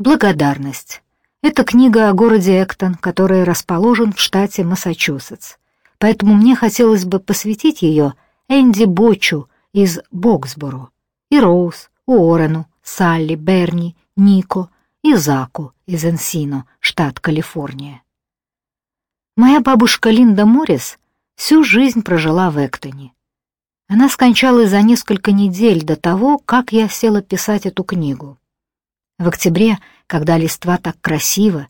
Благодарность. Это книга о городе Эктон, который расположен в штате Массачусетс. Поэтому мне хотелось бы посвятить ее Энди Бочу из Боксборо и Роуз, Уоррену, Салли, Берни, Нико и Заку из Энсино, штат Калифорния. Моя бабушка Линда Моррис всю жизнь прожила в Эктоне. Она скончалась за несколько недель до того, как я села писать эту книгу. В октябре, когда листва так красиво,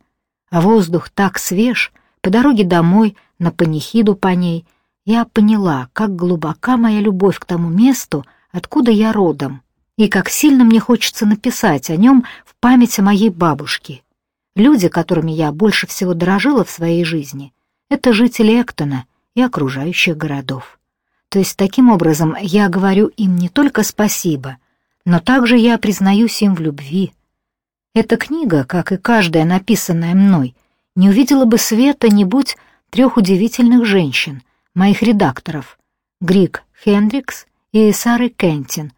а воздух так свеж, по дороге домой, на панихиду по ней, я поняла, как глубока моя любовь к тому месту, откуда я родом, и как сильно мне хочется написать о нем в память о моей бабушке. Люди, которыми я больше всего дорожила в своей жизни, это жители Эктона и окружающих городов. То есть таким образом я говорю им не только спасибо, но также я признаюсь им в любви. Эта книга, как и каждая написанная мной, не увидела бы света, не будь трех удивительных женщин, моих редакторов, Григ Хендрикс и Сары Кентин,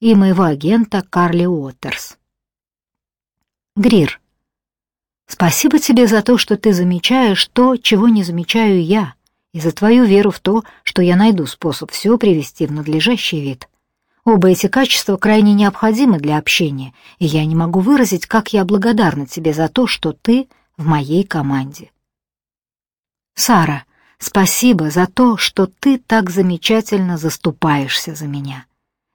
и моего агента Карли Уотерс. Грир, спасибо тебе за то, что ты замечаешь то, чего не замечаю я, и за твою веру в то, что я найду способ все привести в надлежащий вид. Оба эти качества крайне необходимы для общения, и я не могу выразить, как я благодарна тебе за то, что ты в моей команде. Сара, спасибо за то, что ты так замечательно заступаешься за меня.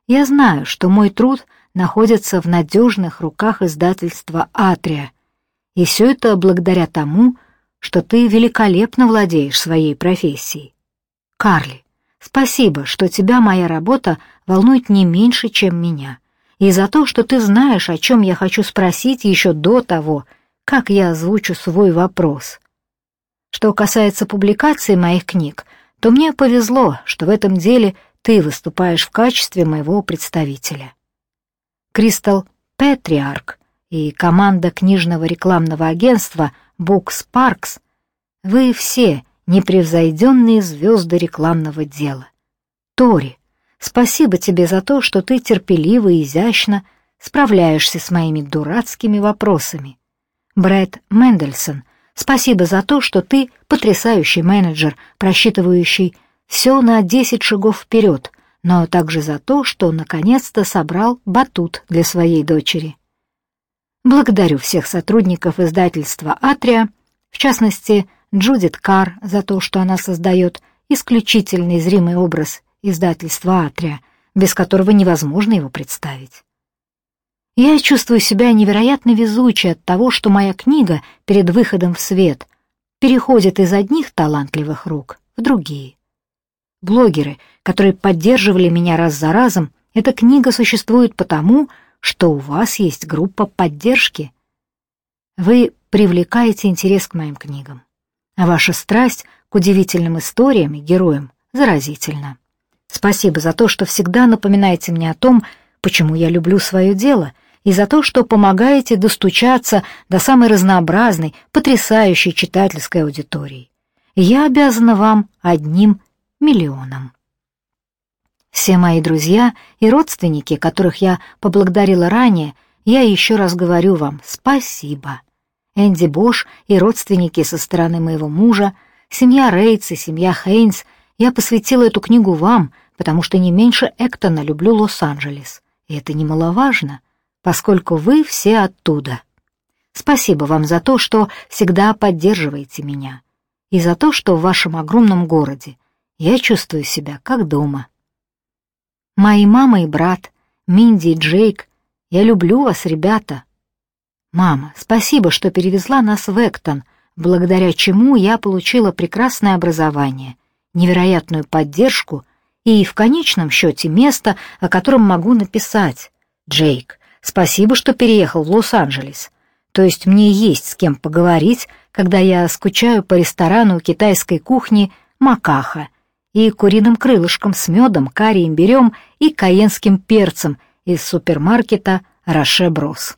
Я знаю, что мой труд находится в надежных руках издательства «Атрия», и все это благодаря тому, что ты великолепно владеешь своей профессией. Карли, спасибо, что тебя моя работа волнует не меньше, чем меня, и за то, что ты знаешь, о чем я хочу спросить еще до того, как я озвучу свой вопрос. Что касается публикации моих книг, то мне повезло, что в этом деле ты выступаешь в качестве моего представителя. Кристал Петриарк и команда книжного рекламного агентства Books Parks, вы все непревзойденные звезды рекламного дела. Тори, спасибо тебе за то, что ты терпеливо и изящно справляешься с моими дурацкими вопросами. Брэд Мендельсон, Спасибо за то, что ты потрясающий менеджер, просчитывающий все на 10 шагов вперед, но также за то, что наконец-то собрал батут для своей дочери. Благодарю всех сотрудников издательства «Атрия», в частности, Джудит Карр за то, что она создает исключительный зримый образ издательства «Атрия», без которого невозможно его представить. Я чувствую себя невероятно везучей от того, что моя книга перед выходом в свет переходит из одних талантливых рук в другие. Блогеры, которые поддерживали меня раз за разом, эта книга существует потому, что у вас есть группа поддержки. Вы привлекаете интерес к моим книгам, а ваша страсть к удивительным историям и героям заразительна. Спасибо за то, что всегда напоминаете мне о том, почему я люблю свое дело и за то, что помогаете достучаться до самой разнообразной, потрясающей читательской аудитории. Я обязана вам одним миллионом. Все мои друзья и родственники, которых я поблагодарила ранее, я еще раз говорю вам спасибо. Энди Бош и родственники со стороны моего мужа, семья Рейтс и семья Хейнс, я посвятила эту книгу вам, потому что не меньше Эктона люблю Лос-Анджелес. И это немаловажно — поскольку вы все оттуда. Спасибо вам за то, что всегда поддерживаете меня, и за то, что в вашем огромном городе я чувствую себя как дома. Мои мама и брат, Минди и Джейк, я люблю вас, ребята. Мама, спасибо, что перевезла нас в Эктон, благодаря чему я получила прекрасное образование, невероятную поддержку и, в конечном счете, место, о котором могу написать. Джейк, Спасибо, что переехал в Лос-Анджелес. То есть мне есть с кем поговорить, когда я скучаю по ресторану китайской кухни «Макаха» и куриным крылышком с медом, карри, имбирем и каенским перцем из супермаркета «Роше Брос».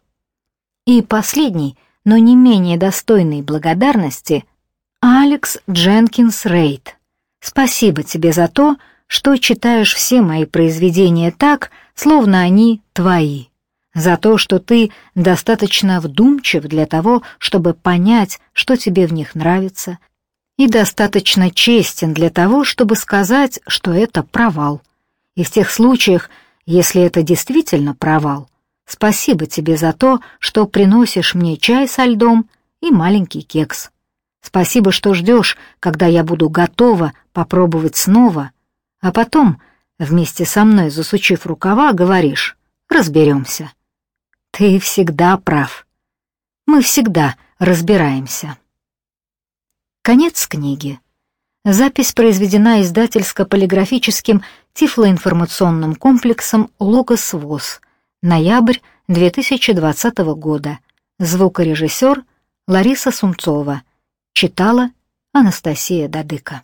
И последний, но не менее достойный благодарности, Алекс Дженкинс Рейд. Спасибо тебе за то, что читаешь все мои произведения так, словно они твои за то, что ты достаточно вдумчив для того, чтобы понять, что тебе в них нравится, и достаточно честен для того, чтобы сказать, что это провал. И в тех случаях, если это действительно провал, спасибо тебе за то, что приносишь мне чай со льдом и маленький кекс. Спасибо, что ждешь, когда я буду готова попробовать снова, а потом, вместе со мной засучив рукава, говоришь «разберемся». Ты всегда прав. Мы всегда разбираемся. Конец книги. Запись произведена издательско-полиграфическим тифлоинформационным комплексом «Логос ВОЗ». Ноябрь 2020 года. Звукорежиссер Лариса Сумцова. Читала Анастасия Дадыка.